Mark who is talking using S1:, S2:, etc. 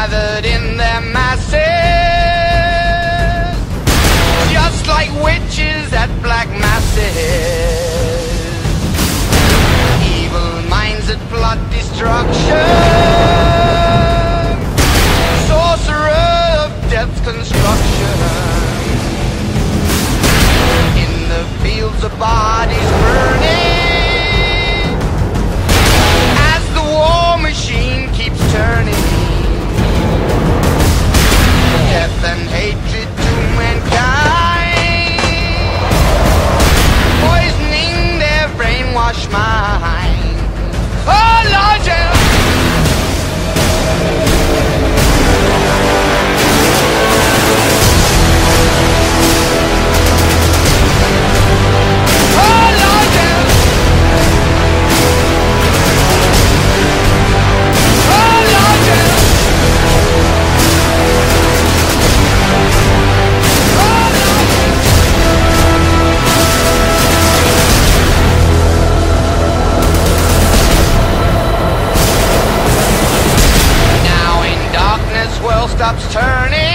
S1: gathered in their masses, just like witches at black masses. Evil minds that plot destruction. stops turning.